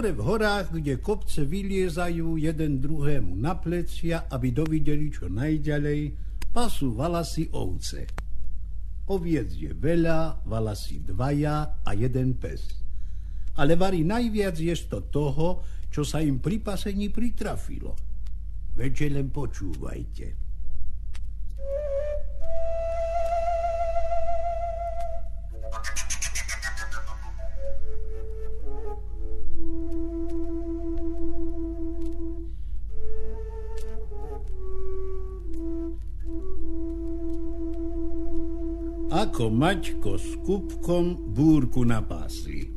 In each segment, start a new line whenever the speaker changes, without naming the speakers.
hore v horách, kde kopce vyliezajú jeden druhému na plecia, aby dovideli čo najďalej, pasú valasy ovce. Oviec je veľa, valasy dvaja a jeden pes. Ale varí najviac je to toho, čo sa im pri pasení pritrafilo. Veďže len počúvajte. Ako Maťko s Kupkom búrku napásli.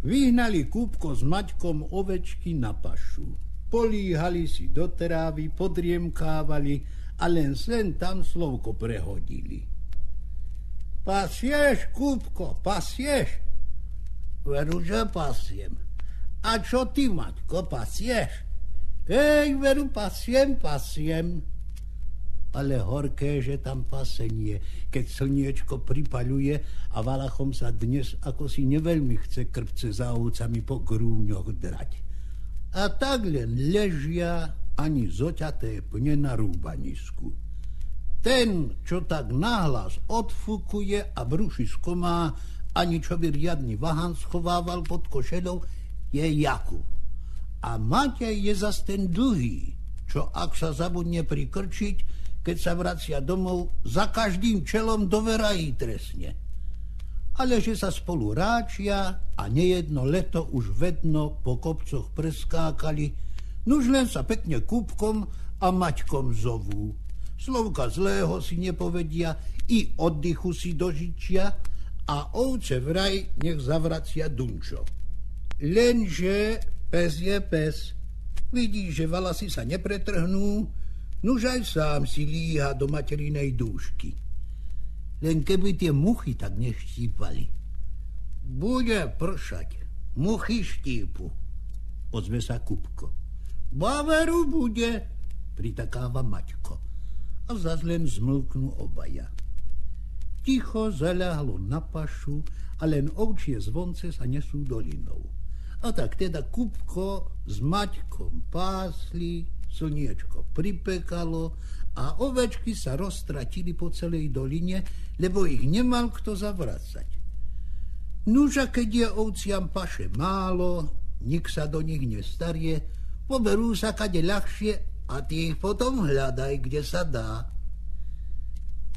Vyhnali Kupko s Maťkom ovečky na pašu. Políhali si do trávy, podriemkávali a len sen tam slovko prehodili. Pasieš, Kupko, pasieš? Veru, že pasiem. A čo ty, Maťko, pasieš? Ej, veru, pasiem, pasiem ale horké, že tam pasenie, keď slniečko pripaľuje a Valachom sa dnes ako si neveľmi chce krpce za ovcami po grúňoch drať. A tak len ležia ani zoťaté pne na rúbanisku. Ten, čo tak náhlas odfúkuje a bruši skomá, ani čo by riadny vahan schovával pod košelou, je Jakub. A Matej je zas ten dlhý, čo ak sa zabudne prikrčiť, keď sa vracia domov, za každým čelom do verají trestne. Ale že sa spolu ráčia a nejedno leto už vedno po kopcoch preskákali, nuž len sa pekne kúbkom a maťkom zovú. Slovka zlého si nepovedia, i oddychu si dožičia a ovce vraj nech zavracia Dunčo. Lenže pes je pes. Vidí, že valasy sa nepretrhnú, Nuž aj sám si líha do materinej dúšky. Len keby tie muchy tak neštípali. Bude pršať. Muchy štípu. Ozve sa Kupko. Baveru bude, pritakáva Maťko. A zase len zmlknú obaja. Ticho zaľahlo na pašu a len ovčie zvonce sa nesú dolinou. A tak teda Kupko s Maťkom pásli, slniečko pripekalo a ovečky sa roztratili po celej doline, lebo ich nemal kto zavracať. Nuža, keď je ovciam paše málo, nik sa do nich nestarie, poberú sa kade ľahšie a ty ich potom hľadaj, kde sa dá.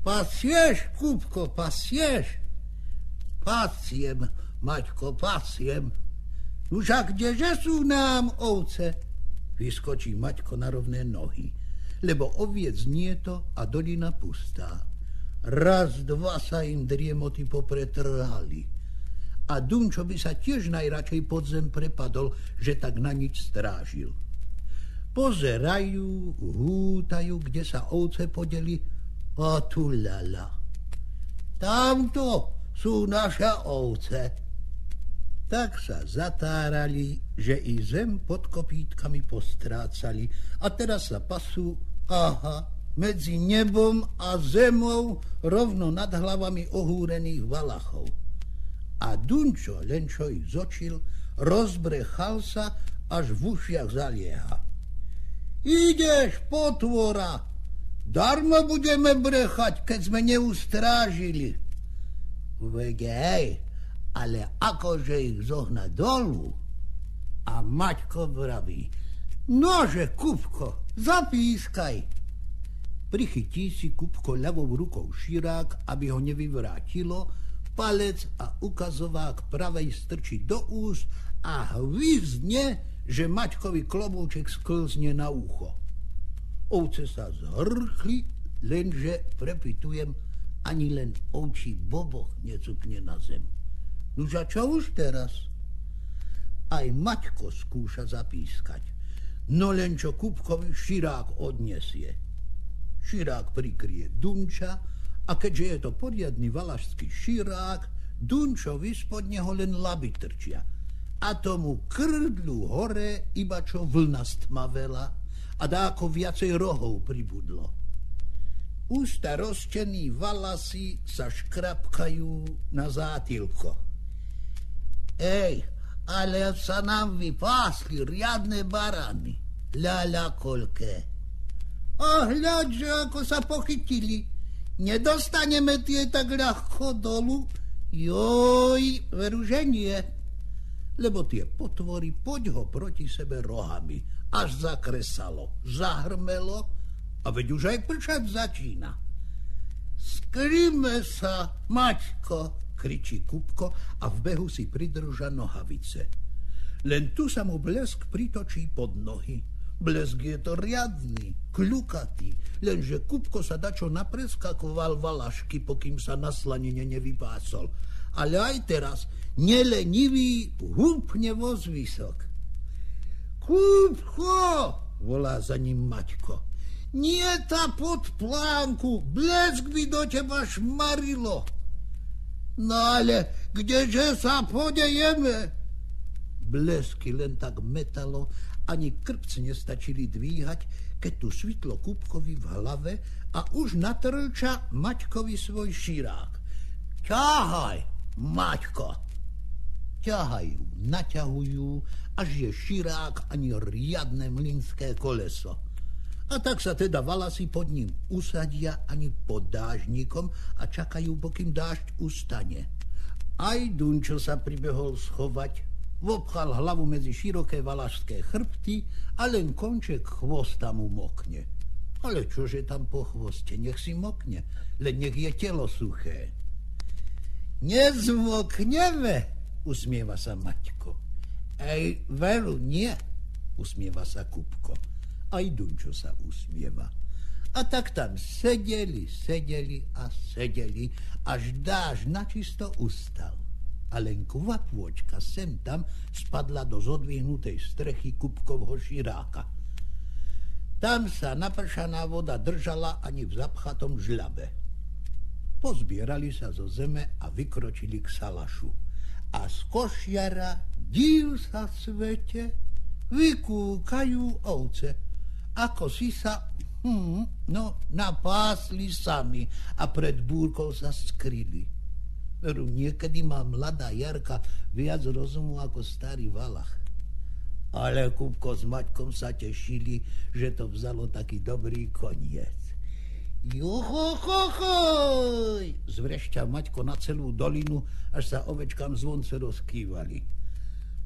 Pasieš, Kúbko, pasieš? Pasiem, Maťko, pasiem. Už a kdeže sú nám ovce? Vyskočí Maťko na rovné nohy, lebo oviec nie to a dolina pustá. Raz, dva sa im driemoty popretrhali. A Dunčo by sa tiež najradšej pod zem prepadol, že tak na nič strážil. Pozerajú, hútajú, kde sa ovce podeli, a tu lala. Tamto sú naše ovce tak sa zatárali, že i zem pod kopítkami postrácali a teraz sa pasú, aha, medzi nebom a zemou rovno nad hlavami ohúrených valachov. A Dunčo, len čo ich zočil, rozbrechal sa, až v ušiach zalieha. Ideš, potvora, darmo budeme brechať, keď sme neustrážili. Vegej, ale akože ich zohna dolu a Maťko vraví, nože, Kupko, zapískaj. Prichytí si Kupko ľavou rukou širák, aby ho nevyvrátilo, palec a ukazovák pravej strčí do úst a hvizne, že Maťkovi klobúček sklzne na ucho. Ovce sa zhrchli, lenže, prepitujem, ani len ovčí boboch necukne na zem. Nuž a čo už teraz? Aj Maťko skúša zapískať. No len čo Kupkovi širák odnesie. Širák prikrie Dunča a keďže je to poriadny valašský širák, Dunčovi spod neho len laby trčia. A tomu krdlu hore iba čo vlna stmavela a dáko viacej rohov pribudlo. Ústa rozčený valasy sa škrapkajú na zátilko. Ej, ale sa nám vypásli riadne barany. Ľaľa koľké. A hľadže, ako sa pochytili. Nedostaneme tie tak ľahko dolu. Joj, veru, že nie. Lebo tie potvory poď ho proti sebe rohami. Až zakresalo, zahrmelo a veď už aj pršať začína. Skrime sa, Maťko, kričí Kupko a v behu si pridrža nohavice. Len tu sa mu blesk pritočí pod nohy. Blesk je to riadný, kľukatý, lenže Kupko sa dačo napreskakoval valašky, pokým sa na slanine nevypásol. Ale aj teraz nelenivý húpne voz vysok. Kupko, volá za ním Maťko. Nie ta pod plánku, blesk by do teba šmarilo. No ale kdeže sa podejeme? Blesky len tak metalo, ani krpc nestačili dvíhať, keď tu svitlo Kupkovi v hlave a už natrča Maťkovi svoj širák. Ťahaj, Maťko! Ťahajú, naťahujú, až je širák ani riadne mlinské koleso. A tak sa teda valasy pod ním usadia ani pod dážnikom a čakajú, pokým dážď ustane. Aj Dunčo sa pribehol schovať, vopchal hlavu medzi široké valašské chrbty a len konček chvosta mu mokne. Ale čože tam po chvoste, nech si mokne, len nech je telo suché. Nezmokneme, usmieva sa Maťko. Ej, veru, nie, usmieva sa Kupko aj Dunčo sa usmieva. A tak tam sedeli, sedeli a sedeli, až dáž načisto ustal. A len kvapôčka sem tam spadla do zodvihnutej strechy Kupkovho širáka. Tam sa napršaná voda držala ani v zapchatom žľabe. Pozbierali sa zo zeme a vykročili k salašu. A z košiara, div sa svete, vykúkajú ovce ako si sa hmm, no, napásli sami a pred búrkou sa skryli. Veru, niekedy má mladá Jarka viac rozumu ako starý Valach. Ale Kupko s Maťkom sa tešili, že to vzalo taký dobrý koniec. Juhohohoj! Zvrešťa Maťko na celú dolinu, až sa ovečkám zvonce rozkývali.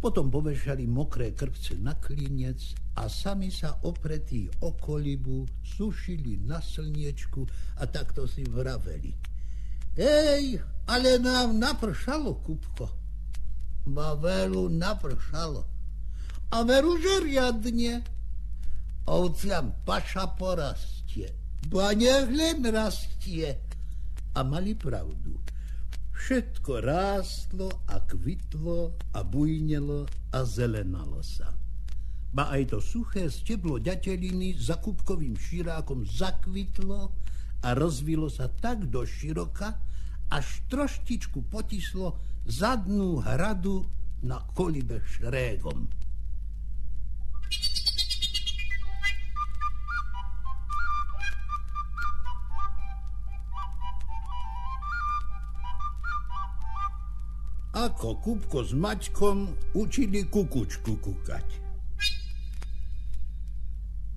Potom povešali mokré krpce na klinec a sami sa opretí o kolibu sušili na slniečku a takto si vraveli. Ej, ale nám napršalo, Kupko. Ba veru napršalo. A veru, že riadne. Ovciam paša porastie. Ba nech len rastie. A mali pravdu. Všetko rástlo a kvitlo a bujnelo a zelenalo sa. Ba aj to suché steblo ďateliny za kubkovým širákom zakvitlo a rozvilo sa tak do široka, až troštičku potislo zadnú hradu na kolibe šrégom. Ako Kupko s Maťkom učili kukučku kukať.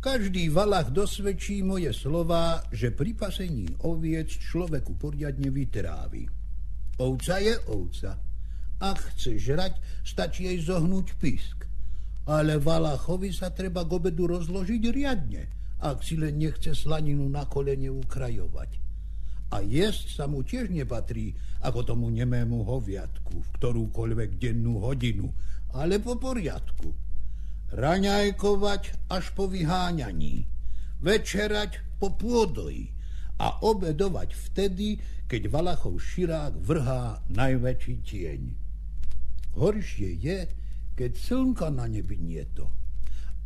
Každý valach dosvedčí moje slova, že pri pasení oviec človeku poriadne vytrávi. Ovca je ovca. Ak chce žrať, stačí jej zohnúť pisk. Ale valachovi sa treba k obedu rozložiť riadne, ak si len nechce slaninu na kolene ukrajovať. A jesť sa mu tiež nepatrí, ako tomu nemému hoviatku, v ktorúkoľvek dennú hodinu, ale po poriadku. Raňajkovať až po vyháňaní, večerať po pôdoji a obedovať vtedy, keď Valachov širák vrhá najväčší tieň. Horšie je, keď slnka na nebi nie to.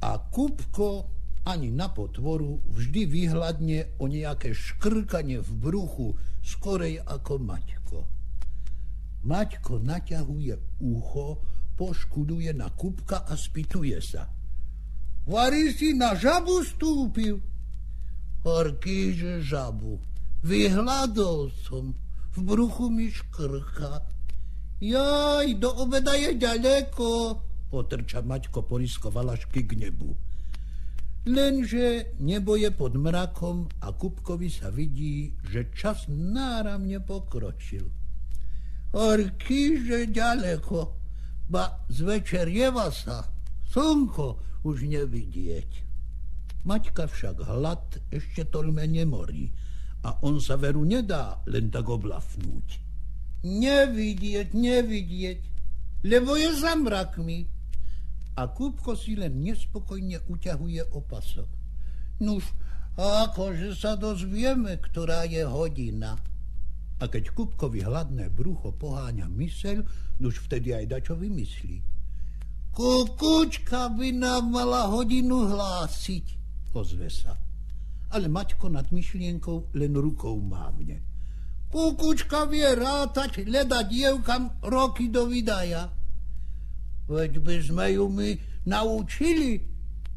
A Kupko ani na potvoru vždy vyhľadne o nejaké škrkanie v bruchu skorej ako Maťko. Maťko naťahuje ucho, poškuduje na kupka a spýtuje sa. Vary si na žabu stúpil? Horkýže žabu. Vyhľadol som. V bruchu mi škrka. Jaj, do obeda je ďaleko, potrča Maťko poriskovala šky k nebu. Lenže nebo je pod mrakom a Kupkovi sa vidí, že čas náramne pokročil. Horky, že ďaleko, ba zvečerieva sa, slnko už nevidieť. Maťka však hlad ešte toľme nemorí a on sa veru nedá len tak oblafnúť. Nevidieť, nevidieť, lebo je za mrakmi, a Kúbko si len nespokojne uťahuje opasok. Nuž, akože sa dozvieme, ktorá je hodina. A keď Kupkovi hladné brucho poháňa myseľ, nuž vtedy aj dačo vymyslí. Kukučka by nám mala hodinu hlásiť, ozve sa. Ale Maťko nad myšlienkou len rukou mávne. Kukučka vie rátať, leda dievkam roky do vydaja. Veď by sme ju my naučili,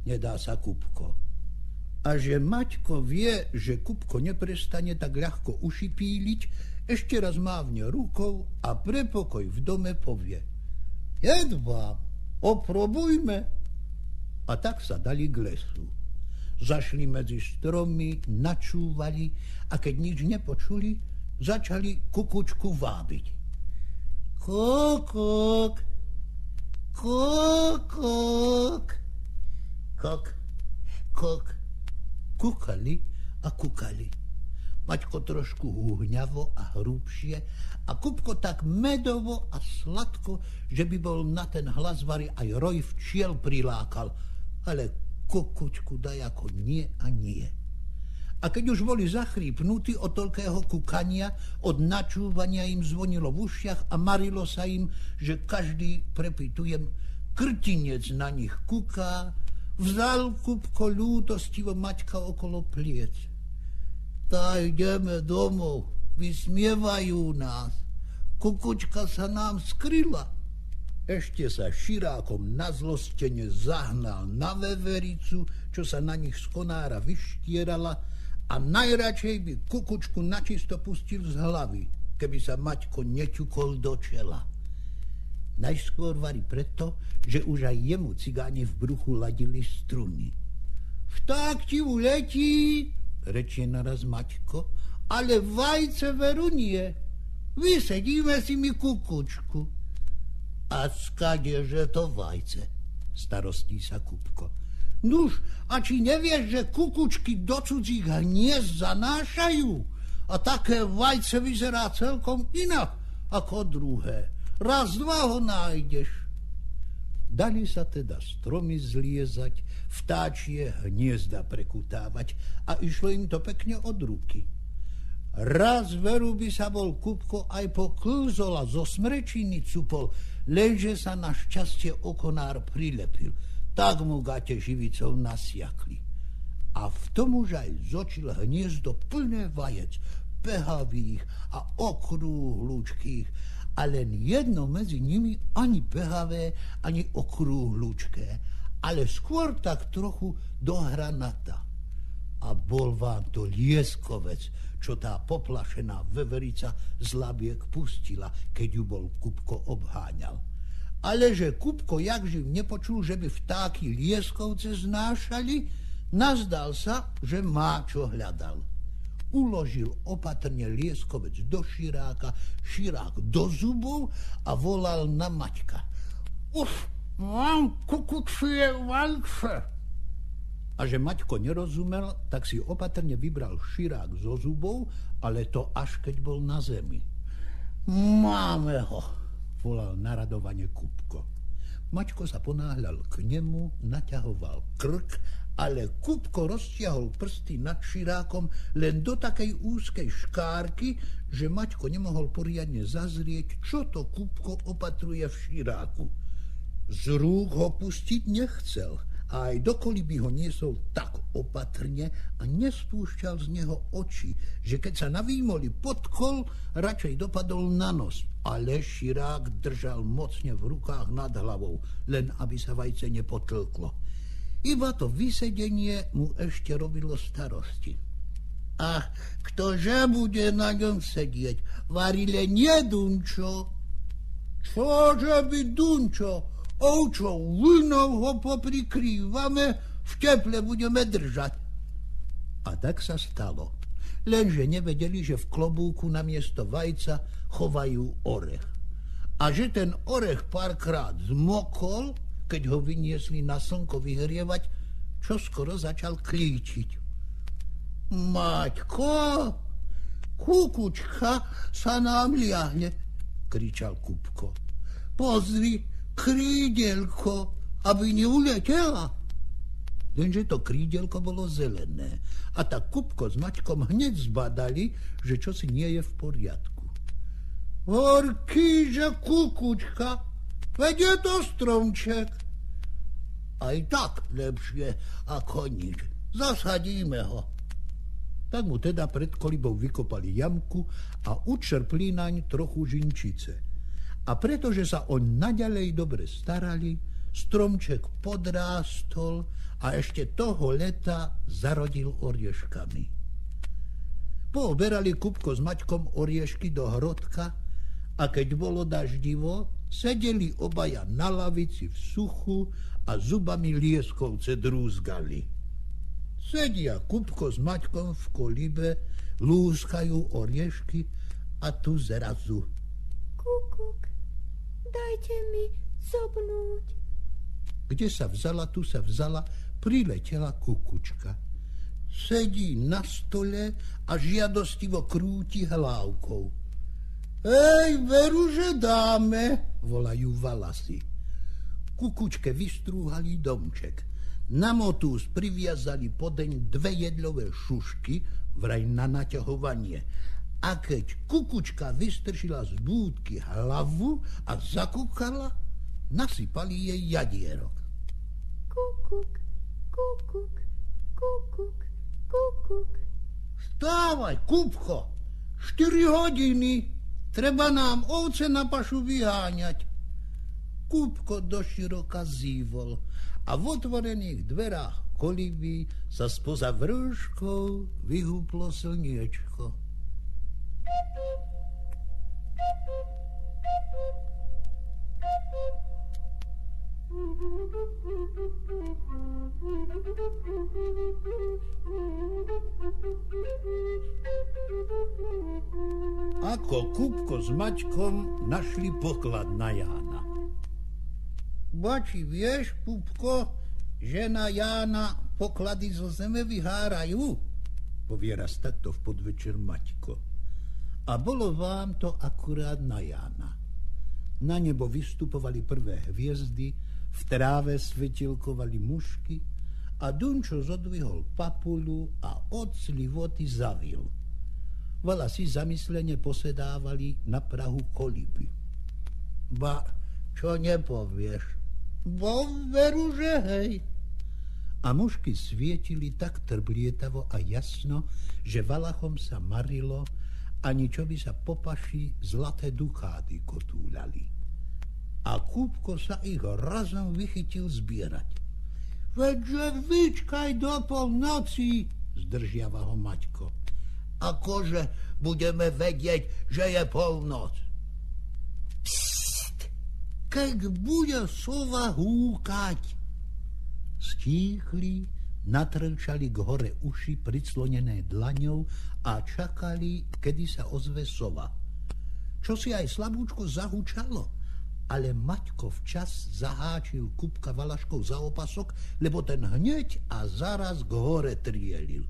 nedá sa Kupko. A že Maťko vie, že Kupko neprestane tak ľahko uši píliť, ešte raz mávne rukou a pre pokoj v dome povie. Jedva, oprobujme. A tak sa dali k lesu. Zašli medzi stromy, načúvali a keď nič nepočuli, začali kukučku vábiť. Kukuk, Kok, kok, kok. Kukali a kukali. Maťko trošku húhňavo a hrubšie a Kupko tak medovo a sladko, že by bol na ten hlas aj roj včiel prilákal. Ale kukučku daj ako nie a nie. A keď už boli zachrípnutí od toľkého kukania, od načúvania im zvonilo v ušiach a marilo sa im, že každý, prepitujem, krtinec na nich kuká, vzal kupko ľútostivo Maťka okolo pliec. Tá ideme domov, vysmievajú nás. Kukučka sa nám skryla. Ešte sa širákom na zlostene zahnal na vevericu, čo sa na nich z konára vyštierala a najradšej by kukučku načisto pustil z hlavy, keby sa Maťko neťukol do čela. Najskôr varí preto, že už aj jemu cigáni v bruchu ladili struny. Vták ti uletí, rečie naraz Maťko, ale vajce veru nie. Vysedíme si mi kukučku. A skade, že to vajce, starostí sa Kupko. Nuž, a či nevieš, že kukučky do cudzích hniezd zanášajú? A také vajce vyzerá celkom inak ako druhé. Raz, dva ho nájdeš. Dali sa teda stromy zliezať, vtáčie hniezda prekutávať a išlo im to pekne od ruky. Raz veru by sa bol Kupko aj po klzola zo smrečiny cupol, lenže sa na šťastie okonár prilepil – tak mu gate živicou nasiakli. A v tom už aj zočil hniezdo plné vajec, pehavých a okrúhlučkých, a len jedno medzi nimi ani pehavé, ani okrúhlučké, ale skôr tak trochu dohranata. A bol vám to lieskovec, čo tá poplašená veverica z labiek pustila, keď ju bol Kupko obháňal ale že Kupko jakživ nepočul, že by vtáky lieskovce znášali, nazdal sa, že má čo hľadal. Uložil opatrne lieskovec do širáka, širák do zubov a volal na Maťka. Už mám kukučie valče. A že Maťko nerozumel, tak si opatrne vybral širák zo zubov, ale to až keď bol na zemi. Máme ho, volal naradovane Kupko. Mačko sa ponáhľal k nemu, naťahoval krk, ale Kupko roztiahol prsty nad širákom len do takej úzkej škárky, že Maťko nemohol poriadne zazrieť, čo to Kupko opatruje v širáku. Z rúk ho pustiť nechcel – a aj dokoli by ho niesol tak opatrne a nespúšťal z neho oči, že keď sa navýmoli pod kol, radšej dopadol na nos. Ale Širák držal mocne v rukách nad hlavou, len aby sa vajce nepotlklo. Iba to vysedenie mu ešte robilo starosti. A ktože bude na ňom sedieť? Varile nedunčo. Čože by Dunčo, ovčou vlnou ho poprikrývame, v teple budeme držať. A tak sa stalo. Lenže nevedeli, že v klobúku na miesto vajca chovajú orech. A že ten orech párkrát zmokol, keď ho vyniesli na slnko vyhrievať, čo skoro začal klíčiť. Maťko, kukučka sa nám liahne, kričal Kupko. Pozri, krídelko, aby neuletela. Lenže to krídelko bolo zelené a tak Kupko s Maťkom hneď zbadali, že čosi nie je v poriadku. Horkýže kukučka, veď je to stromček. Aj tak lepšie ako nič. Zasadíme ho. Tak mu teda pred kolibou vykopali jamku a učerpli naň trochu žinčice. A pretože sa on naďalej dobre starali, stromček podrástol a ešte toho leta zarodil orieškami. Pooberali Kupko s Maťkom oriešky do hrodka a keď bolo daždivo, sedeli obaja na lavici v suchu a zubami lieskovce drúzgali. Sedia Kupko s Maťkom v kolibe, lúskajú oriešky a tu zrazu.
Kukuk, dajte mi zobnúť.
Kde sa vzala, tu sa vzala, priletela kukučka. Sedí na stole a žiadostivo krúti hlávkou. Ej, veru, že dáme, volajú valasy. Kukučke vystrúhali domček. Na motús priviazali podeň dve jedlové šušky, vraj na naťahovanie. A keď kukučka vystršila z búdky hlavu a zakúkala, nasypali jej jadierok.
Kukuk, Kukuk, kukuk, kukuk.
Stávaj, Kupko, 4 hodiny. Treba nám ovce na pašu vyháňať. Kúbko doširoka zývol a v otvorených dverách koliby sa spoza vrškou vyhúplo slniečko. Ako Kupko s Maťkom našli poklad na Jána. Bači, vieš, Pupko, že na Jána poklady zo zeme vyhárajú? Povie raz takto v podvečer Maťko. A bolo vám to akurát na Jána. Na nebo vystupovali prvé hviezdy, v tráve svetilkovali mušky a Dunčo zodvihol papulu a od slivoty zavil. Vala si zamyslene posedávali na prahu koliby. Ba, čo nepovieš? Bo veru, že hej. A mušky svietili tak trblietavo a jasno, že Valachom sa marilo, ani čo by sa popaši zlaté dukády kotúľali. A Kúbko sa ich razom vychytil zbierať. Veďže vyčkaj do polnoci, zdržiava ho Maťko akože budeme vedieť, že je polnoc. Psst, keď bude sova húkať. Stíchli, natrčali k hore uši priclonené dlaňou a čakali, kedy sa ozve sova. Čo si aj slabúčko zahúčalo, ale Maťko včas zaháčil Kupka Valaškov za opasok, lebo ten hneď a zaraz k hore trielil.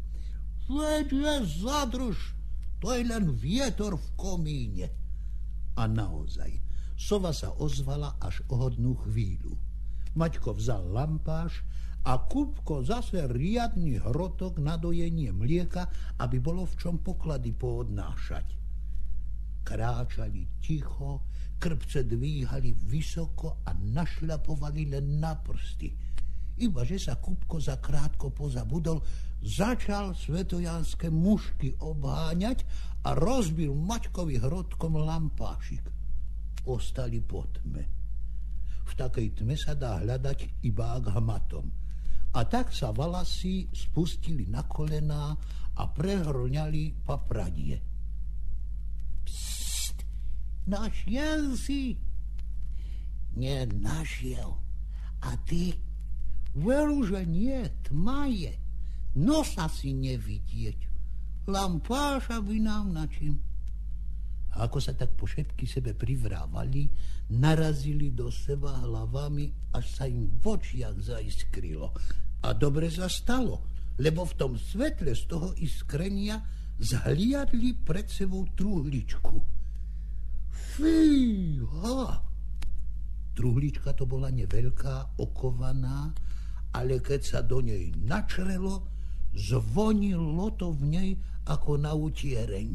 Veď zadrž, to je len vietor v komíne. A naozaj, sova sa ozvala až o hodnú chvíľu. Maťko vzal lampáš a Kupko zase riadny hrotok na dojenie mlieka, aby bolo v čom poklady poodnášať. Kráčali ticho, krpce dvíhali vysoko a našľapovali len na prsty. Iba, že sa Kupko zakrátko pozabudol, začal svetojanské mušky obháňať a rozbil Maťkovi hrodkom lampášik. Ostali po tme. V takej tme sa dá hľadať iba hmatom. A tak sa valasy spustili na kolená a prehrňali papradie. Psst, našiel si, Nenašiel. A ty? Veru, že nie, tma je. Nosa si nevidieť. Lampáša by nám na čím. A ako sa tak po všetky sebe privrávali, narazili do seba hlavami, až sa im v očiach zaiskrilo. A dobre sa stalo, lebo v tom svetle z toho iskrenia zhliadli pred sebou truhličku. Fíha! Truhlička to bola neveľká, okovaná, ale keď sa do nej načrelo, zvonilo to v nej ako na utiereň.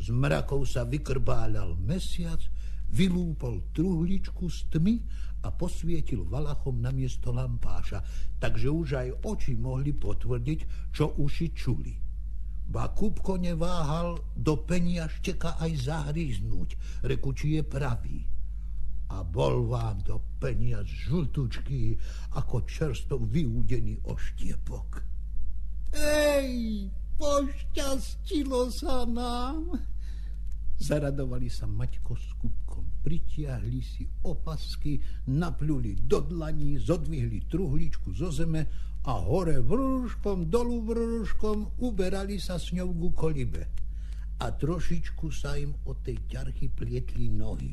Z mrakov sa vykrbáľal mesiac, vylúpol truhličku z tmy a posvietil valachom na miesto lampáša, takže už aj oči mohli potvrdiť, čo uši čuli. Ba Kupko neváhal do penia šteka aj zahryznúť, reku, či je pravý. A bol vám do penia žltučký, ako čersto vyúdený oštiepok. Ej, pošťastilo sa nám. Zaradovali sa Maťko s Kupkom, pritiahli si opasky, napľuli do dlaní, zodvihli truhličku zo zeme a hore vrúškom, dolu vrúškom uberali sa s ňou ku kolibe. A trošičku sa im od tej ťarchy plietli nohy.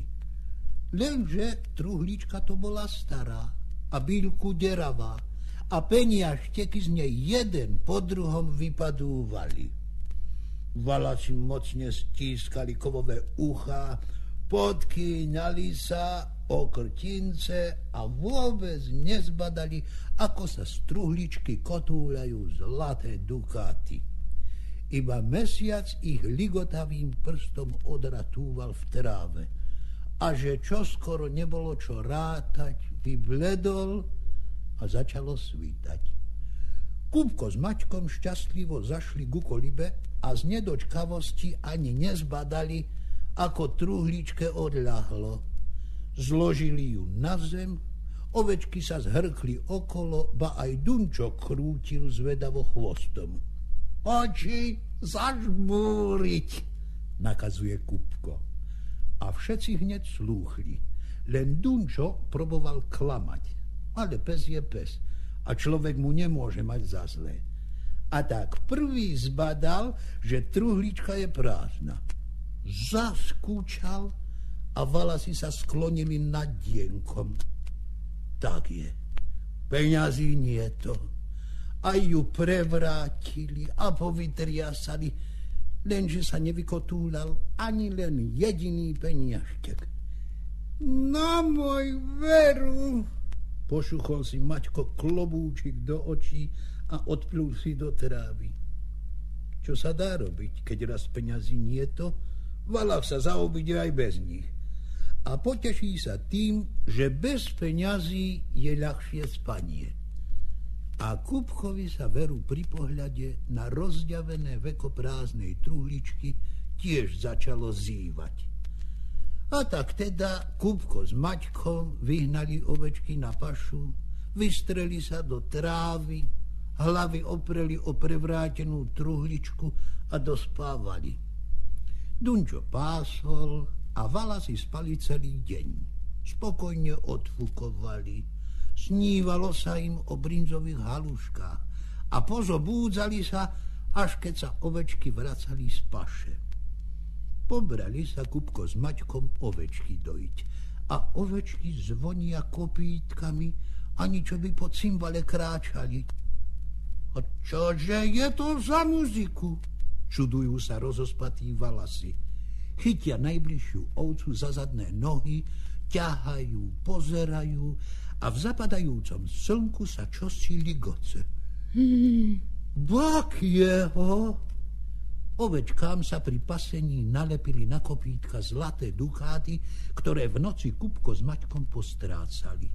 Lenže truhlička to bola stará a bílku deravá a peniažteky z nej jeden po druhom vypadúvali. Valači mocne stískali kovové ucha, podkýňali sa o krtince a vôbec nezbadali, ako sa z truhličky kotúľajú zlaté dukáty. Iba mesiac ich ligotavým prstom odratúval v tráve. A že čoskoro nebolo čo rátať, vybledol a začalo svítať. Kúbko s Maťkom šťastlivo zašli ku kolibe a z nedočkavosti ani nezbadali, ako truhličke odľahlo. Zložili ju na zem, ovečky sa zhrkli okolo, ba aj Dunčo krútil zvedavo chvostom. Oči zažbúriť, nakazuje Kupko. A všetci hneď slúchli. Len Dunčo proboval klamať. Ale pes je pes a človek mu nemôže mať za zlé a tak prvý zbadal, že truhlička je prázdna. Zaskúčal a valasy sa sklonili nad dienkom. Tak je. Peňazí nie to. A ju prevrátili a povytriasali, lenže sa nevykotúľal ani len jediný peniažtek. Na môj veru, pošuchol si Maťko klobúčik do očí a odplul si do trávy. Čo sa dá robiť, keď raz peňazí nie to, Valav sa zaobíde aj bez nich. A poteší sa tým, že bez peňazí je ľahšie spanie. A Kupchovi sa veru pri pohľade na rozďavené veko prázdnej truhličky tiež začalo zývať. A tak teda Kupko s Maťkom vyhnali ovečky na pašu, vystreli sa do trávy, hlavy opreli o prevrátenú truhličku a dospávali. Dunčo pásol a vala si spali celý deň. Spokojne odfukovali. Snívalo sa im o brinzových haluškách a pozobúdzali sa, až keď sa ovečky vracali z paše. Pobrali sa Kupko s Maťkom ovečky dojiť a ovečky zvonia kopítkami, ani čo by po cymbale kráčali. A čože je to za muziku? Čudujú sa rozospatí valasy. Chytia najbližšiu ovcu za zadné nohy, ťahajú, pozerajú a v zapadajúcom slnku sa čosi ligoce. Hmm, bak jeho! Ovečkám sa pri pasení nalepili na kopítka zlaté ducháty, ktoré v noci Kupko s Maťkom postrácali.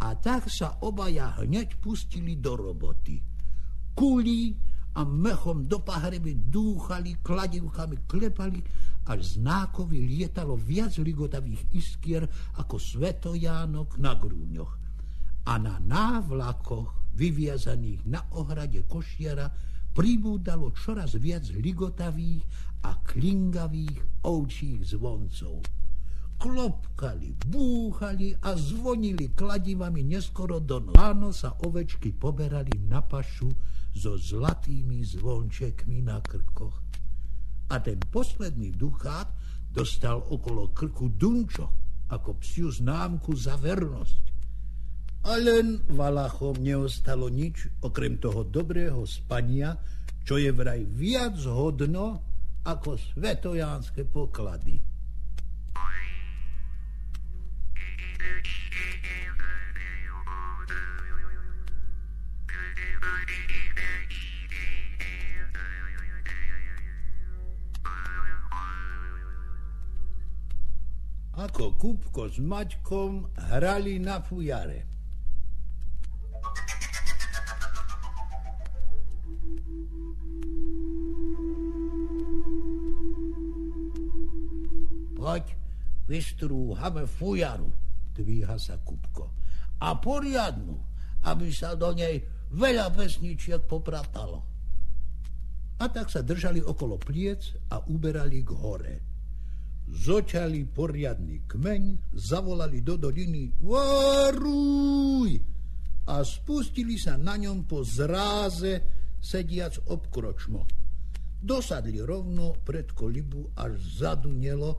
A tak sa obaja hneď pustili do roboty kuli a mechom do pahreby dúchali, kladivkami klepali, až z nákovy lietalo viac ligotavých iskier ako svetojánok na grúňoch. A na návlakoch, vyviazaných na ohrade košiara, pribúdalo čoraz viac ligotavých a klingavých ovčích zvoncov. Klopkali, búchali a zvonili kladivami neskoro do noci. Ráno sa ovečky poberali na pašu so zlatými zvončekmi na krkoch. A ten posledný duchát dostal okolo krku Dunčo ako psiu známku za vernosť. A len Valachom neostalo nič, okrem toho dobrého spania, čo je vraj viac hodno ako svetojánske poklady. Ako Kupko s Maťkom hrali na fujare. Poď, vystrúhame fujaru, dvíha sa Kupko. A poriadnu, aby sa do nej veľa pesničiek popratalo. A tak sa držali okolo pliec a uberali k hore. Zoťali poriadny kmeň, zavolali do doliny Varuj! A spustili sa na ňom po zráze, sediac obkročmo. Dosadli rovno pred kolibu, až zadunelo,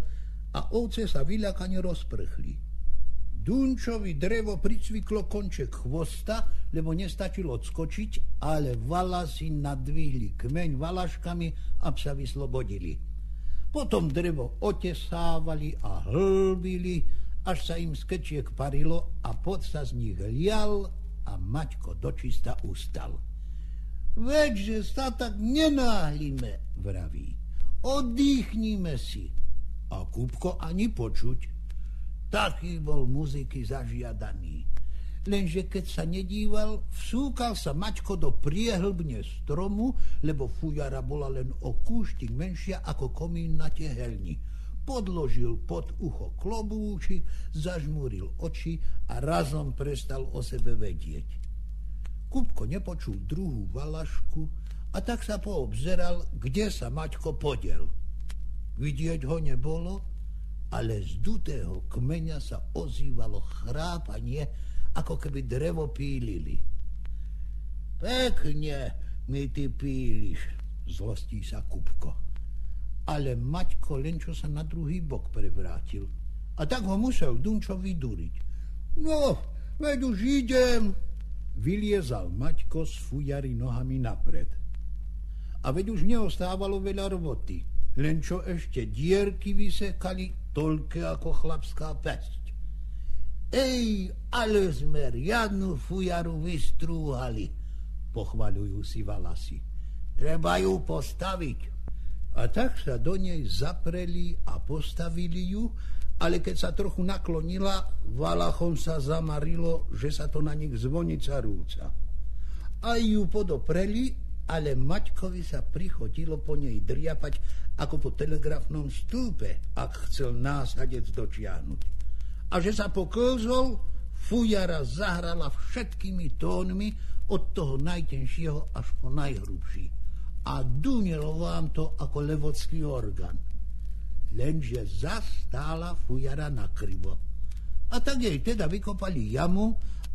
a ovce sa vyľakane rozprchli. Dunčovi drevo pricviklo konček chvosta, lebo nestačilo odskočiť, ale valasy nadvihli kmeň valaškami a psa vyslobodili. Potom drevo otesávali a hlbili, až sa im z kečiek parilo a pod sa z nich lial a Maťko dočista ustal. Veď, že sa tak nenáhlime, vraví. Oddychnime si a Kupko ani počuť. Taký bol muziky zažiadaný. Lenže keď sa nedíval, vsúkal sa Maťko do priehlbne stromu, lebo fujara bola len o kúštik menšia ako komín na tehelni. Podložil pod ucho klobúči, zažmúril oči a razom prestal o sebe vedieť. Kupko nepočul druhú valašku a tak sa poobzeral, kde sa Maťko podiel. Vidieť ho nebolo, ale z dutého kmeňa sa ozývalo chrápanie, ako keby drevo pílili. Pekne mi ty píliš, zlostí sa Kupko. Ale Maťko len čo sa na druhý bok prevrátil. A tak ho musel Dunčo vyduriť. No, veď už idem, vyliezal Maťko z fujary nohami napred. A veď už neostávalo veľa roboty len čo ešte dierky vysekali, toľké ako chlapská pesť. Ej, ale sme riadnu fujaru vystrúhali, pochvaľujú si valasy. Treba ju postaviť. A tak sa do nej zapreli a postavili ju, ale keď sa trochu naklonila, Valachom sa zamarilo, že sa to na nich zvonica rúca. A ju podopreli ale Maťkovi sa prichodilo po nej driapať ako po telegrafnom stúpe, ak chcel násadec dočiahnuť. A že sa poklzol, fujara zahrala všetkými tónmi od toho najtenšieho až po najhrubší. A dunelo vám to ako levodský orgán. Lenže zastála fujara na krivo. A tak jej teda vykopali jamu,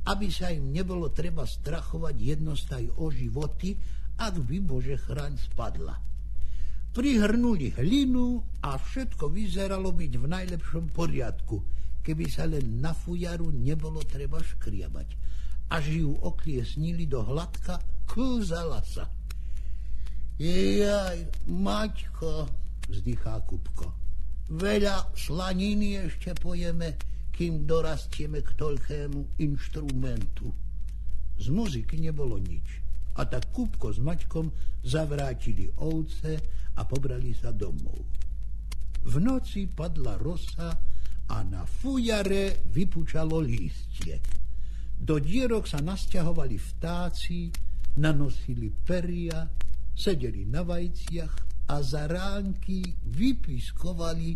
aby sa im nebolo treba strachovať jednostaj o životy, ak by Bože chraň spadla. Prihrnuli hlinu a všetko vyzeralo byť v najlepšom poriadku, keby sa len na fujaru nebolo treba škriabať. Až ju okliesnili do hladka, klzala sa. Jaj, Maťko, vzdychá Kupko, veľa slaniny ešte pojeme, kým dorastieme k toľkému inštrumentu. Z muziky nebolo nič a tak Kupko s Maťkom zavrátili ovce a pobrali sa domov. V noci padla rosa a na fujare vypučalo lístie. Do dierok sa nasťahovali vtáci, nanosili peria, sedeli na vajciach a za ránky vypiskovali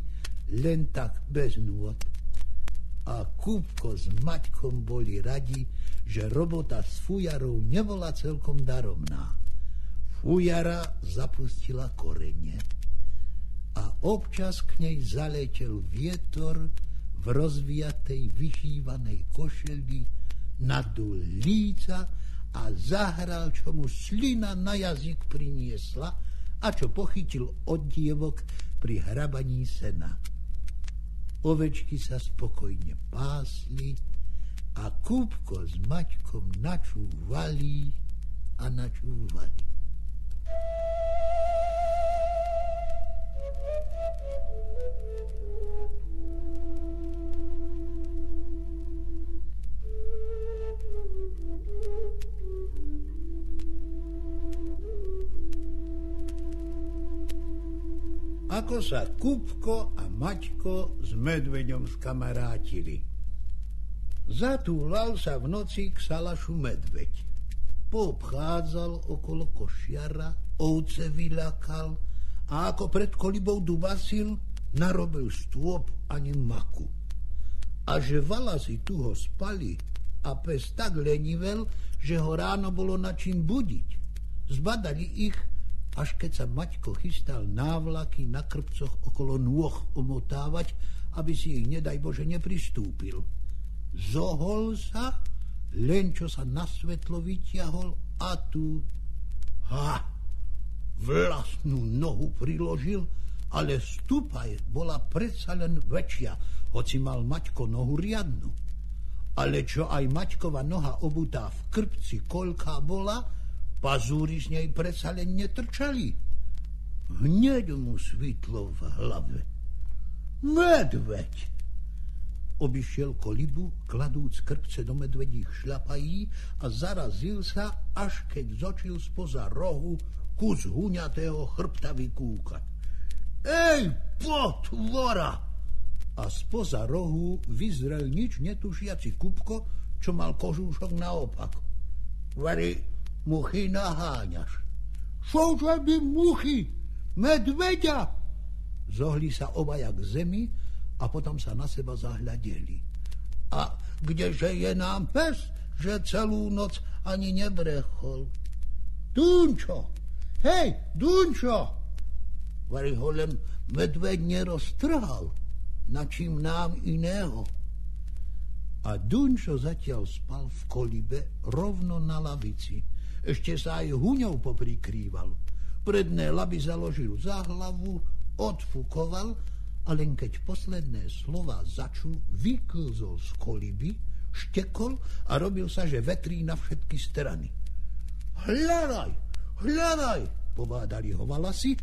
len tak bez nôd a Kúbko s Maťkom boli radi, že robota s fujarou nebola celkom daromná. Fujara zapustila korene a občas k nej zaletel vietor, v rozviatej vyšívanej košeli nadul líca a zahral, čo mu slina na jazyk priniesla a čo pochytil od dievok pri hrabaní sena. Ovečky sa spokojne pásli a kúbko s Maťkom načúvali a načúvali. Ako sa Kupko a Maťko s medveďom skamarátili. Zatúlal sa v noci k Salašu medveď. Poobchádzal okolo košiara, ovce vyľakal a ako pred kolibou dubasil, narobil stôp ani maku. A že valasi tu ho spali a pes tak lenivel, že ho ráno bolo na čím budiť. Zbadali ich až keď sa Maťko chystal návlaky na krpcoch okolo nôh omotávať, aby si ich, nedaj Bože, nepristúpil. Zohol sa, len čo sa na svetlo vyťahol a tu... Ha! Vlastnú nohu priložil, ale stupaj bola predsa len väčšia, hoci mal Maťko nohu riadnu. Ale čo aj Maťkova noha obutá v krpci koľká bola, Pazúry z nej predsa len netrčali. Hneď mu svitlo v hlave. Medveď! Obišiel kolibu, kladúc krpce do medvedích šľapají a zarazil sa, až keď zočil spoza rohu kus huňatého chrbta vykúkať. Ej, potvora! A spoza rohu vyzrel nič netušiaci kupko, čo mal kožúšok naopak. Vary, muchy naháňaš. Čože by muchy? Medveďa! Zohli sa obaja k zemi a potom sa na seba zahľadeli. A kdeže je nám pes, že celú noc ani nebrechol? Dunčo! Hej, Dunčo! Vary ho len medveď neroztrhal, na čím nám iného. A Dunčo zatiaľ spal v kolibe rovno na lavici ešte sa aj huňou poprikrýval. Predné laby založil za hlavu, odfukoval a len keď posledné slova začul, vyklzol z koliby, štekol a robil sa, že vetrí na všetky strany. Hľadaj, hľadaj, povádali ho valasy,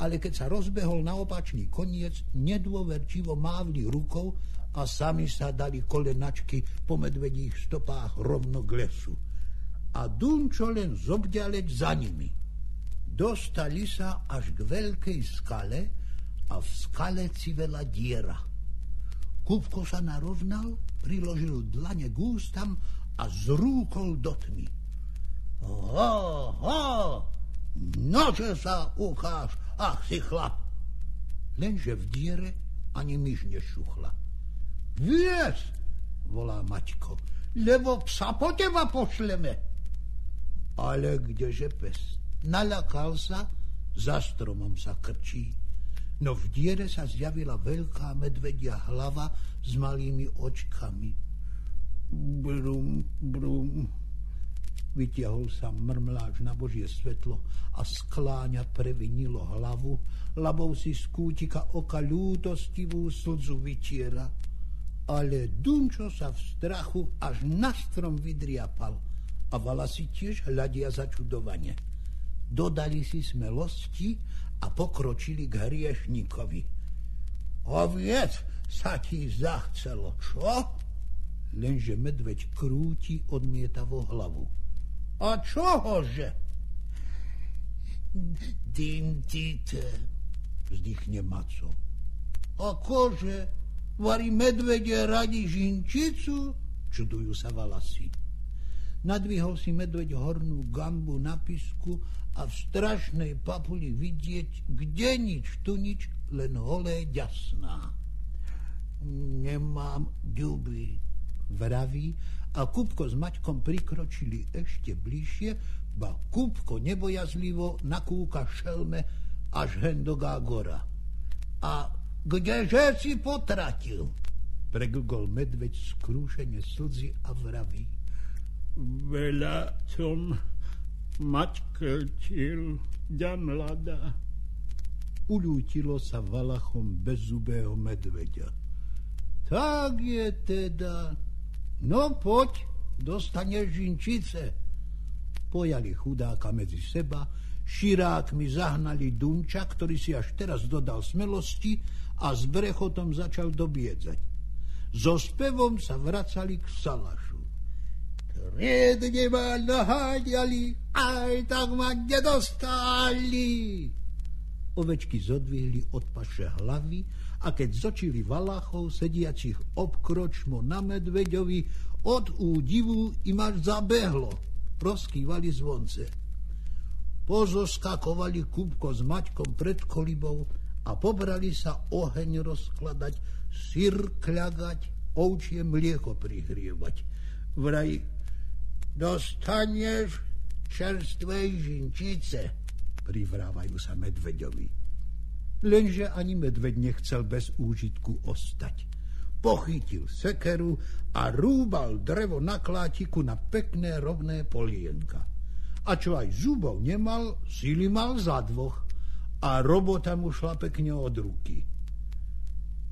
ale keď sa rozbehol na opačný koniec, nedôverčivo mávli rukou a sami sa dali kolenačky po medvedích stopách rovno k lesu a Dunčo len zobďaleť za nimi. Dostali sa až k veľkej skale a v skale civela diera. Kupko sa narovnal, priložil dlane k ústam a zrúkol do tmy. Ho, ho, nože sa ukáž, ach si chlap. Lenže v diere ani myš nešuchla. Vies, volá Maťko, lebo psa po teba pošleme. Ale kdeže pes? Nalakal sa, za stromom sa krčí. No v diere sa zjavila veľká medvedia hlava s malými očkami. Brum, brum. Vytiahol sa mrmláč na božie svetlo a skláňa previnilo hlavu, labou si z kútika oka ľútostivú slzu vytiera. Ale Dunčo sa v strachu až na strom vydriapal – a valasy tiež hľadia začudovane. Dodali si smelosti a pokročili k hriešnikovi. Oviec sa ti zachcelo, čo? Lenže medveď krúti odmietavo hlavu. A čohože? Dintite, vzdychne Maco. Akože? Varí medvede radi žinčicu? Čudujú sa valasy. Nadvihol si medveď hornú gambu na pisku a v strašnej papuli vidieť, kde nič, tu nič, len holé ďasná. Nemám ďuby, vraví a Kupko s Maťkom prikročili ešte bližšie, ba Kupko nebojazlivo nakúka šelme až hen do Gágora. A kdeže si potratil? preglgol medveď skrúšene slzy a vraví.
Veľa som mačkelčil, ďa mladá.
Uľútilo sa valachom bezzubého medveďa. Tak je teda. No poď, dostaneš žinčice. Pojali chudáka medzi seba, širákmi zahnali Dunča, ktorý si až teraz dodal smelosti a s brechotom začal dobiedzať. So spevom sa vracali k Salašu. Triedne ma naháňali, aj tak ma nedostali. Ovečky zodvihli od paše hlavy a keď zočili Valachov sediacich obkročmo na medveďovi, od údivu im až zabehlo. Proskývali zvonce. Pozoskakovali Kupko s Maťkom pred kolibou a pobrali sa oheň rozkladať, syr kľagať, ovčie mlieko prihrievať. Vraj, dostaneš čerstvej žinčice, privrávajú sa medveďovi. Lenže ani medveď nechcel bez úžitku ostať. Pochytil sekeru a rúbal drevo na klátiku na pekné rovné polienka. A čo aj zubov nemal, sily mal za dvoch a robota mu šla pekne od ruky.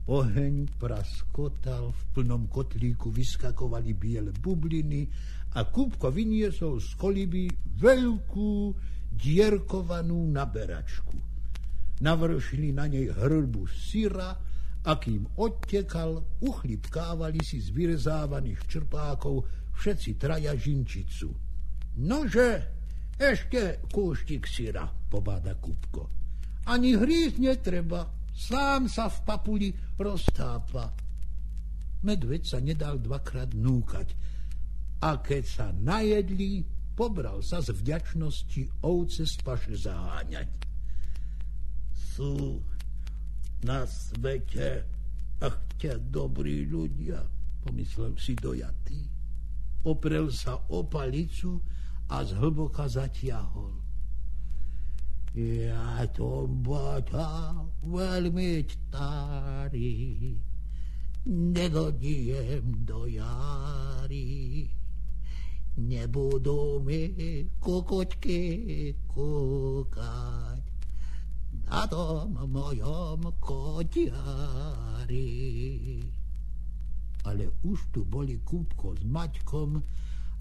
Oheň praskotal, v plnom kotlíku vyskakovali biele bubliny a Kúbko vyniesol z koliby veľkú dierkovanú naberačku. Navršili na nej hrbu syra a kým odtekal, uchlipkávali si z vyrezávaných črpákov všetci traja žinčicu. Nože, ešte kúštik syra, pobáda Kupko. Ani hrísť netreba, sám sa v papuli roztápa. Medveď sa nedal dvakrát núkať a keď sa najedli, pobral sa z vďačnosti ovce z paše zaháňať. Sú na svete ach ťa dobrí ľudia, pomyslel si dojatý. Oprel sa o palicu a zhlboka zatiahol. Ja to bata veľmi starý, negodiem do jary. Nebudú mi kukučky kúkať na tom mojom kotiari. Ale už tu boli Kúbko s Maťkom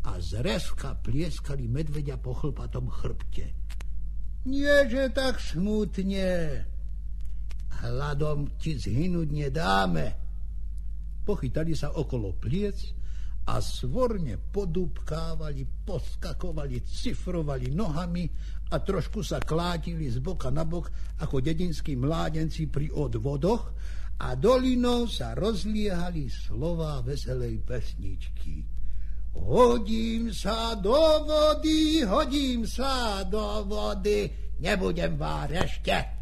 a zrezka plieskali medveďa po chlpatom chrbte. Nie, že tak smutne. Hladom ti zhynúť nedáme. Pochytali sa okolo pliec a svorne podúbkávali, poskakovali, cifrovali nohami a trošku sa klátili z boka na bok ako dedinskí mládenci pri odvodoch a dolinou sa rozliehali slova veselej pesničky. Hodím sa do vody, hodím sa do vody, nebudem vár ešte.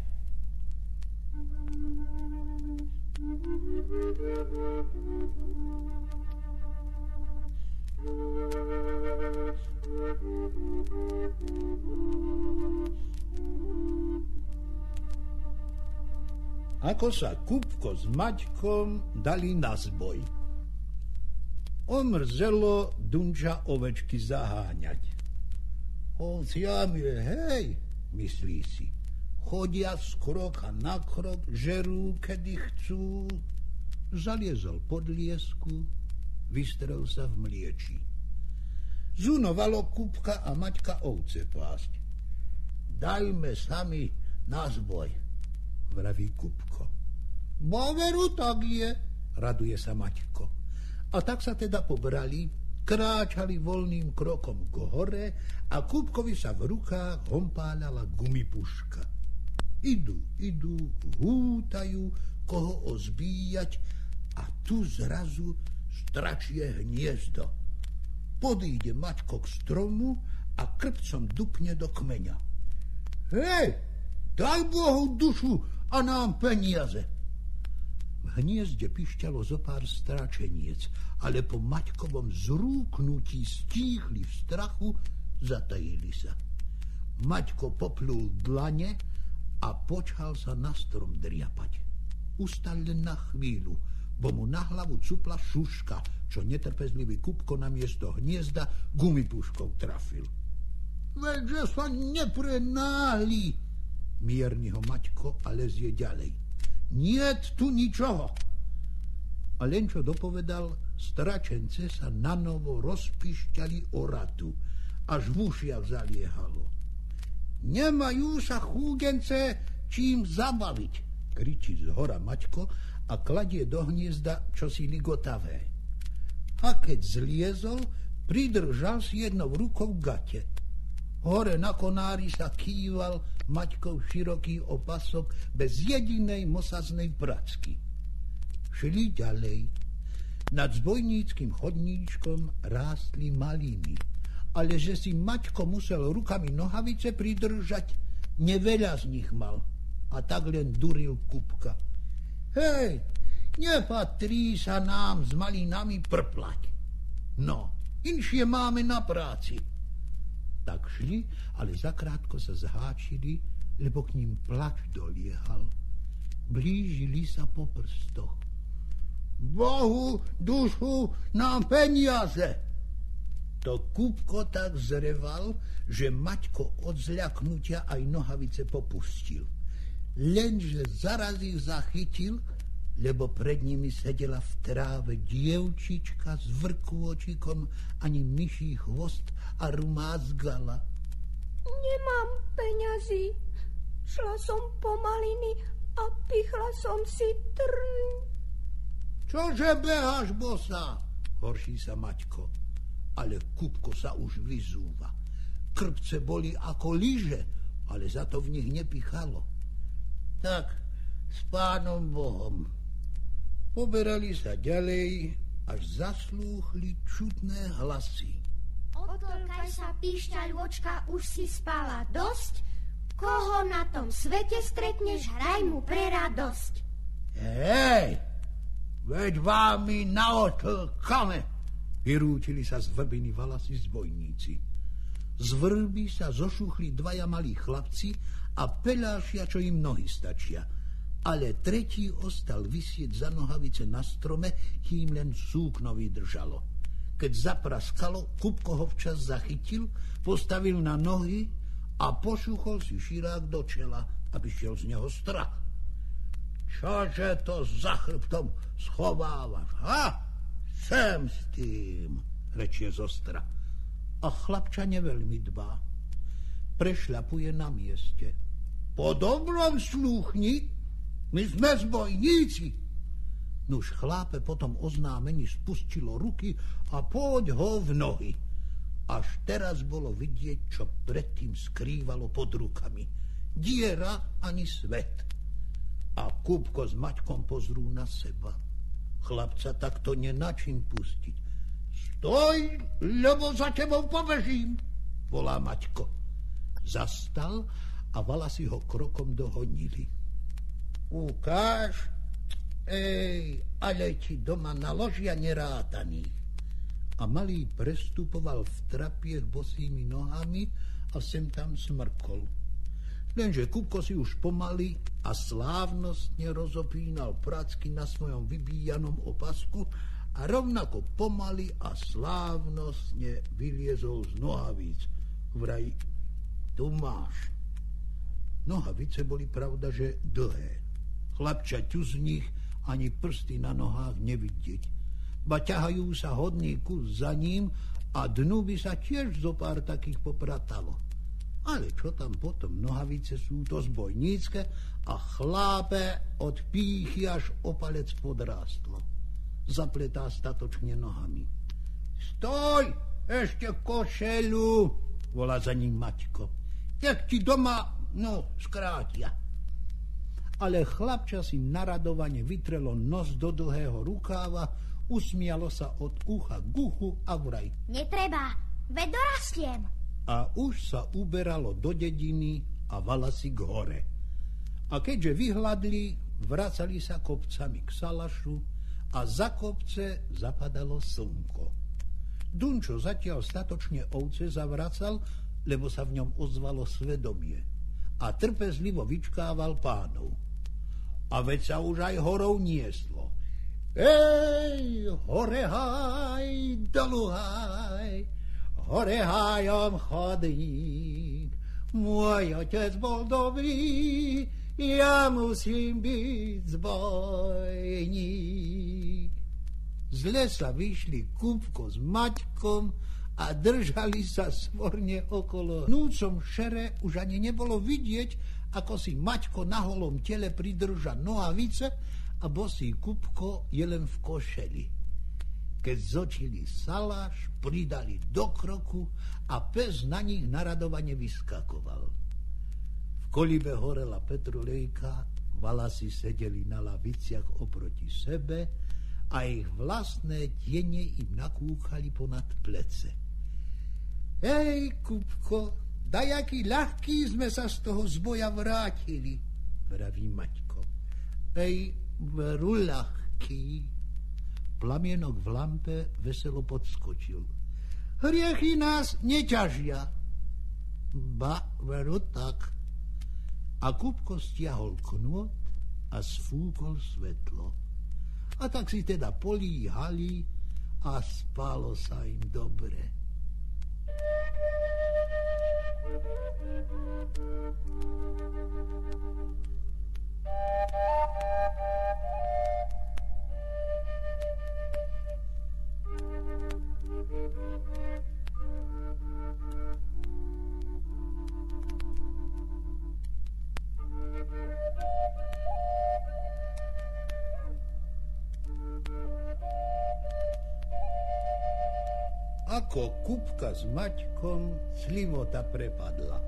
Ako sa Kupko s Maťkom dali na zboj. Omrzelo Dunča ovečky zaháňať. Ovciam je, hej, myslí si. Chodia z kroka na krok, žerú, kedy chcú. Zaliezol pod liesku, vystrel sa v mlieči. Zunovalo Kupka a Maťka ovce pásť. Dajme sami na zboj, vraví Kupko. Boveru tak je, raduje sa Maťko. A tak sa teda pobrali, kráčali voľným krokom k hore a Kúbkovi sa v rukách hompáľala gumipuška. Idú, idú, hútajú, koho ozbíjať a tu zrazu stračie hniezdo. Podíde Maťko k stromu a krpcom dupne do kmeňa. Hej, daj Bohu dušu a nám peniaze, hniezde pišťalo zo pár stráčeniec, ale po Maťkovom zrúknutí stíchli v strachu, zatajili sa. Maťko poplul dlane a počal sa na strom driapať. Ustal len na chvíľu, bo mu na hlavu cupla šuška, čo netrpezlivý Kupko na miesto hniezda gumipuškou trafil. Veďže sa neprenáhli, mierni ho Maťko a lezie ďalej. Niet tu ničoho. A len čo dopovedal, stračence sa na novo rozpišťali o ratu, až v ušiach zaliehalo. Nemajú sa chúgence čím zabaviť, kričí z hora Maťko a kladie do hniezda čosi ligotavé. A keď zliezol, pridržal si jednou rukou gate. Hore na konári sa kýval Maťkov široký opasok bez jedinej mosaznej pracky. Šli ďalej. Nad zbojníckým chodníčkom rástli maliny, ale že si Maťko musel rukami nohavice pridržať, neveľa z nich mal a tak len duril Kupka. Hej, nepatrí sa nám s malinami prplať. No, inšie máme na práci. Tak šli, ale zakrátko sa zháčili, lebo k ním plač doliehal. Blížili sa po prstoch. Bohu, dušu, nám peniaze. To Kupko tak zreval, že Maťko od zľaknutia aj nohavice popustil. Lenže zaraz ich zachytil, lebo pred nimi sedela v tráve dievčička s vrkôčikom ani myší chvost a rumázgala.
Nemám peňazí. Šla som po maliny a pichla som si trn.
Čože beháš, bosa? Horší sa Maťko. Ale Kupko sa už vyzúva. Krpce boli ako lyže, ale za to v nich nepichalo. Tak, s pánom Bohom. Poberali sa ďalej, až zaslúchli čudné hlasy.
Otolkaj sa, píšťaľvočka, už si spala dosť? Koho na tom svete stretneš, hraj mu pre radosť.
Hej, Veď vámi naotlkame, vyrútili sa z vrbiny valasy zbojníci. Z vrby sa zošuchli dvaja malí chlapci a pelášia, čo im nohy stačia. Ale tretí ostal vysieť za nohavice na strome, kým len súkno vydržalo. Keď zapraskalo, Kupko ho včas zachytil, postavil na nohy a pošuchol si širák do čela, aby šiel z neho strach. Čože to za chrbtom schovávaš, ha? Sem s tým, rečie zostra. A chlapča neveľmi dbá. Prešľapuje na mieste. Po dobrom slúchni, my sme zbojníci. Nuž chlápe potom oznámení spustilo ruky a poď ho v nohy. Až teraz bolo vidieť, čo predtým skrývalo pod rukami. Diera ani svet a Kupko s Maťkom pozrú na seba. Chlapca takto nenačím pustiť. Stoj, lebo za tebou pobežím, volá Maťko. Zastal a si ho krokom dohonili. Ukáž, ej, ale ti doma naložia nerátaných. A malý prestupoval v trapiech bosými nohami a sem tam smrkol. Lenže Kupko si už pomaly a slávnostne rozopínal pracky na svojom vybíjanom opasku a rovnako pomaly a slávnostne vyliezol z nohavíc. Vraj, tu máš. Nohavice boli pravda, že dlhé. Chlapčaťu z nich ani prsty na nohách nevidieť. Ba ťahajú sa hodný kus za ním a dnu by sa tiež zo pár takých popratalo. Ale čo tam potom, nohavice sú to zbojnícke a chlápe od pýchy až o palec podrástlo. Zapletá statočne nohami. Stoj, ešte košelu, volá za ním Maťko. Jak ti doma, no, skrátia. Ale chlapča si naradovane vytrelo nos do dlhého rukáva, usmialo sa od ucha k uchu a vraj.
Netreba, veď dorastiem
a už sa uberalo do dediny a valasy k hore. A keďže vyhľadli, vracali sa kopcami k Salašu a za kopce zapadalo slnko. Dunčo zatiaľ statočne ovce zavracal, lebo sa v ňom ozvalo svedomie a trpezlivo vyčkával pánov. A veď sa už aj horou nieslo. Ej, hore haj, dolu haj, hore hajom chodník. Môj otec bol dobrý, ja musím byť zbojník. Z lesa vyšli Kupko s Maťkom a držali sa svorne okolo. Núcom šere už ani nebolo vidieť, ako si Maťko na holom tele pridrža nohavice a bosý Kupko je len v košeli. Keď zočili saláš, pridali do kroku a pes na nich naradovane vyskakoval. V kolibe horela petrolejka, valasy sedeli na laviciach oproti sebe a ich vlastné tiene im nakúchali ponad plece. Hej, Kupko, dajaký ľahký sme sa z toho zboja vrátili, vraví Maťko. Ej, veru ľahký. Plamienok v lampe veselo podskočil. Hriechy nás neťažia. Ba, veru tak. A Kupko stiahol knôt a sfúkol svetlo. A tak si teda políhali a spalo sa im dobre. Ako kupka s Maťkom slivota prepadla.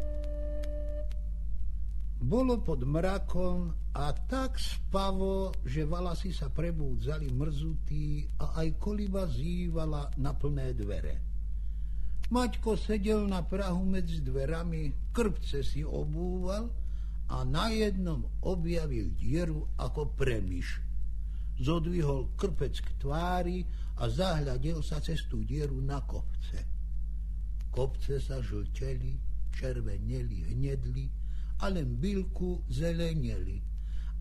Bolo pod mrakom a tak spavo, že valasy sa prebúdzali mrzutí a aj koliba zývala na plné dvere. Maťko sedel na prahu medzi dverami, krpce si obúval a na jednom objavil dieru ako premiš. Zodvihol krpec k tvári a zahľadil sa cez tú dieru na kopce. Kopce sa žlteli, červeneli, hnedli a len bylku zeleneli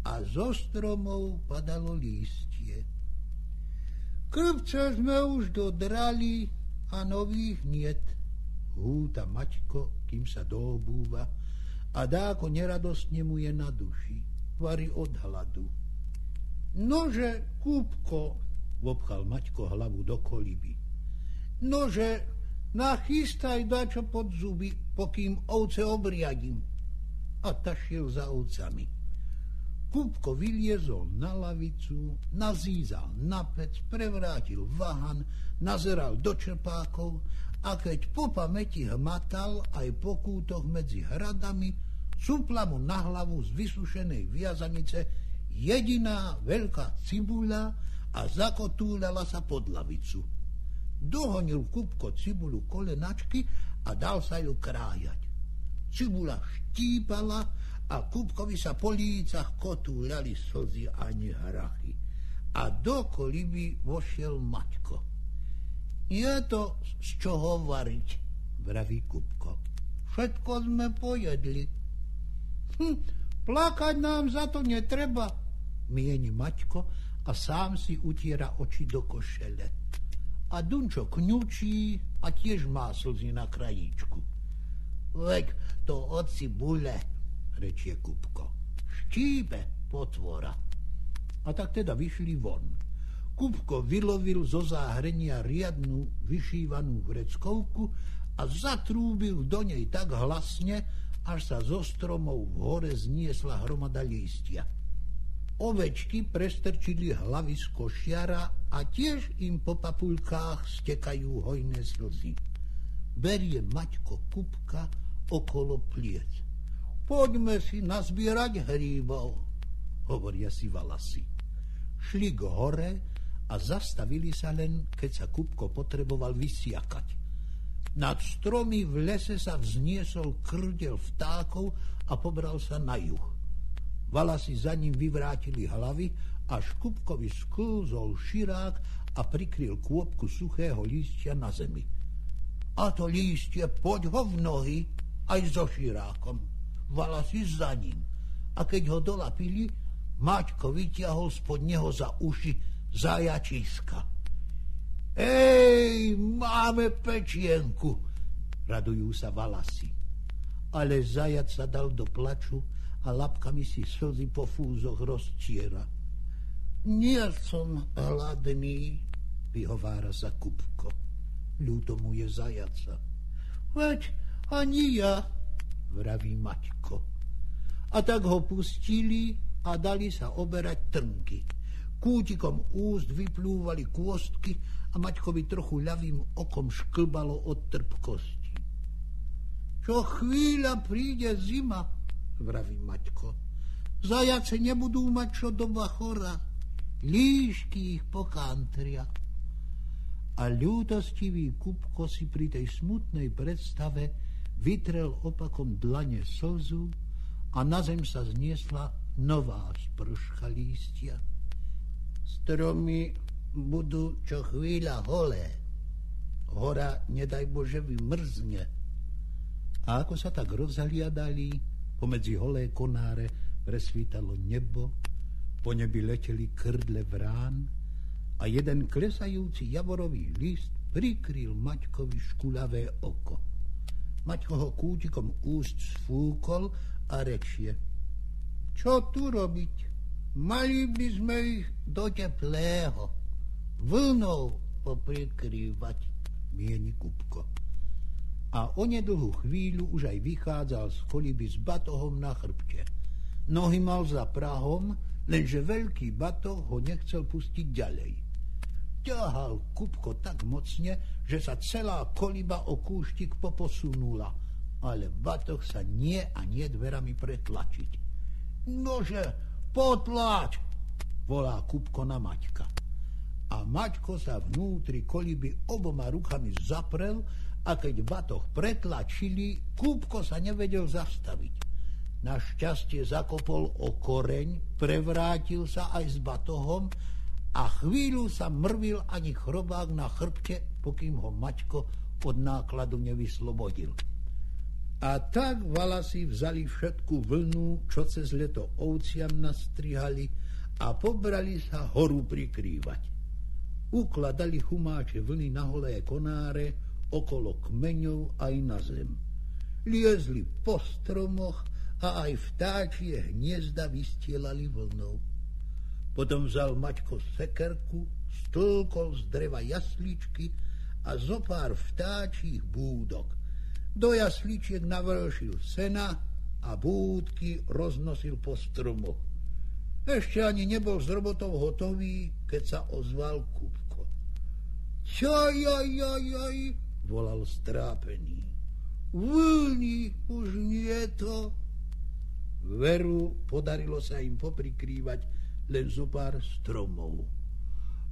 a zo stromov padalo lístie. Krpce sme už dodrali a nových niet. Húta Maťko, kým sa doobúva a dáko neradostne mu je na duši. Vary od hladu. Nože, kúpko, Vopchal Maťko hlavu do koliby. Nože, nachystaj dačo pod zuby, pokým ovce obriadím. A tašiel za ovcami. Kúbko vyliezol na lavicu, nazízal na pec, prevrátil vahan, nazeral do čerpákov a keď po pamäti hmatal aj po kútoch medzi hradami, cupla mu na hlavu z vysušenej viazanice jediná veľká cibuľa, a zakotúľala sa pod lavicu. Dohonil Kupko cibulu kolenačky a dal sa ju krájať. Cibula štípala a Kupkovi sa po lícach kotúľali slzy ani hrachy. A do koliby vošiel Maťko. Je to z čoho variť, vraví Kupko. Všetko sme pojedli. Hm, plakať nám za to netreba, mieni Maťko a sám si utiera oči do košele. A Dunčo kňučí a tiež má slzy na krajíčku. Veď to oci bule, rečie Kupko. Štípe potvora. A tak teda vyšli von. Kupko vylovil zo záhrenia riadnu vyšívanú vreckovku a zatrúbil do nej tak hlasne, až sa zo stromov v hore zniesla hromada lístia. Ovečky prestrčili hlavy z košiara a tiež im po papulkách stekajú hojné slzy. Berie Maťko kupka okolo pliec. Poďme si nazbierať hríbov, hovoria si valasy. Šli k hore a zastavili sa len, keď sa Kupko potreboval vysiakať. Nad stromy v lese sa vzniesol krdel vtákov a pobral sa na juh. Valasy za ním vyvrátili hlavy, až Kupkovi sklzol širák a prikryl kôpku suchého lístia na zemi. A to lístie poď ho v nohy aj so širákom. Valasy za ním. A keď ho dolapili, Maťko vytiahol spod neho za uši zajačiska. Ej, máme pečienku, radujú sa valasy. Ale zajac sa dal do plaču a lapkami si slzy po fúzoch rozčiera. Nie som hladný, vyhovára sa Kupko. Ľúto mu je zajaca. Veď ani ja, vraví Maťko. A tak ho pustili a dali sa oberať trnky. Kútikom úst vyplúvali kôstky a Maťkovi trochu ľavým okom šklbalo od trpkosti. Čo chvíľa príde zima, vraví Maťko. Zajace nebudú mať čo doba chora. Líšky ich pokantria. A ľútostivý Kupko si pri tej smutnej predstave vytrel opakom dlane slzu a na zem sa zniesla nová sprška lístia. Stromy budú čo chvíľa holé. Hora, nedaj Bože, vymrzne. A ako sa tak rozhliadali, pomedzi holé konáre presvítalo nebo, po nebi leteli krdle vrán a jeden klesajúci javorový list prikryl Maťkovi škulavé oko. Maťko ho kútikom úst sfúkol a rečie. Čo tu robiť? Mali by sme ich do teplého. Vlnou poprikrývať, mieni Kupko. A onedlhú chvíľu už aj vychádzal z koliby s batohom na chrbte. Nohy mal za prahom, lenže veľký batoh ho nechcel pustiť ďalej. Ťahal Kupko tak mocne, že sa celá koliba o kúštik poposunula, ale batoh sa nie a nie dverami pretlačiť. Nože, potlač, volá Kupko na Maťka. A Maťko sa vnútri koliby oboma rukami zaprel a keď batoh pretlačili, Kupko sa nevedel zastaviť. Našťastie zakopol o koreň, prevrátil sa aj s batohom a chvíľu sa mrvil ani chrobák na chrbte, pokým ho Maťko od nákladu nevyslobodil. A tak valasy vzali všetku vlnu, čo cez leto ovciam nastrihali a pobrali sa horu prikrývať. Ukladali humáče vlny na holé konáre, okolo kmeňov aj na zem. Liezli po stromoch a aj vtáčie hniezda vystielali vlnou. Potom vzal Maťko sekerku, stĺkol z dreva jasličky a zopár vtáčích búdok do jasličiek navršil sena a búdky roznosil po stromoch. Ešte ani nebol s robotou hotový, keď sa ozval Kupko. Čo jaj, jaj, jaj, volal strápený. Vlni, už nie to. Veru podarilo sa im poprikrývať len zo pár stromov.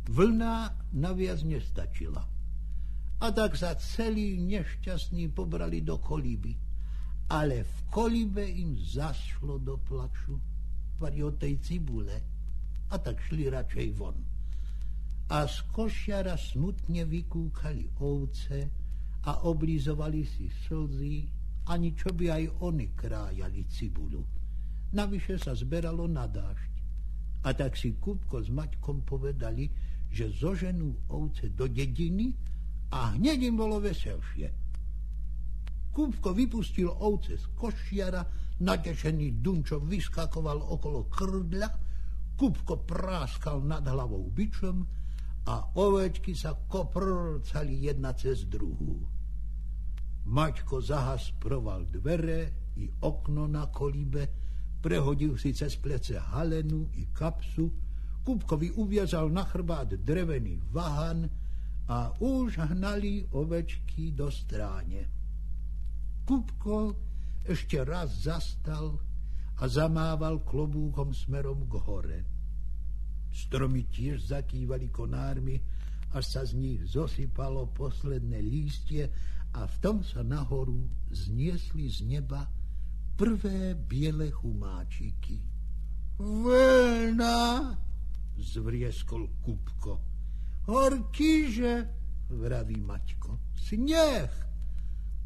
Vlna naviac nestačila a tak sa celí nešťastní pobrali do kolíby. Ale v kolíbe im zašlo do plaču vari od tej cibule a tak šli radšej von. A z košiara smutne vykúkali ovce a oblízovali si slzy, ani čo by aj oni krájali cibulu. Navyše sa zberalo na dážď. A tak si Kupko s Maťkom povedali, že zoženú ovce do dediny a hneď im bolo veselšie. Kúbko vypustil ovce z košiara, natešený Dunčo vyskakoval okolo krdľa, Kúbko práskal nad hlavou bičom a ovečky sa koprcali jedna cez druhú. Maťko zahasproval dvere i okno na kolibe, prehodil si cez plece halenu i kapsu, Kupkovi uviazal na chrbát drevený vahan, a už hnali ovečky do stráne. Kupko ešte raz zastal a zamával klobúkom smerom k hore. Stromy tiež zakývali konármi, až sa z nich zosypalo posledné lístie a v tom sa nahoru zniesli z neba prvé biele chumáčiky. Vlna! zvrieskol Kupko. Horkýže, vraví Maťko, sneh,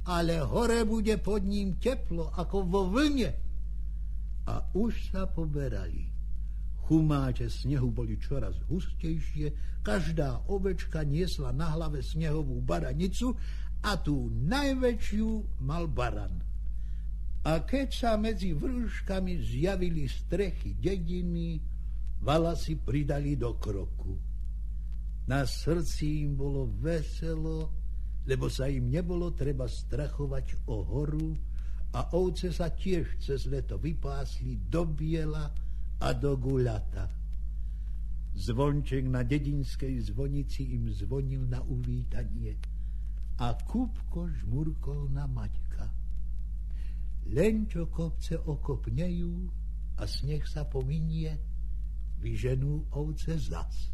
ale hore bude pod ním teplo, ako vo vlne. A už sa poberali. Chumáče snehu boli čoraz hustejšie, každá ovečka niesla na hlave snehovú baranicu a tú najväčšiu mal baran. A keď sa medzi vrúškami zjavili strechy dediny, valasy pridali do kroku. Na srdci im bolo veselo, lebo sa im nebolo treba strachovať o horu a ovce sa tiež cez leto vypásli do biela a do guľata. Zvonček na dedinskej zvonici im zvonil na uvítanie a Kupko žmurkol na Maťka len čo kopce okopnejú a sneh sa pominie, vyženú ovce zas.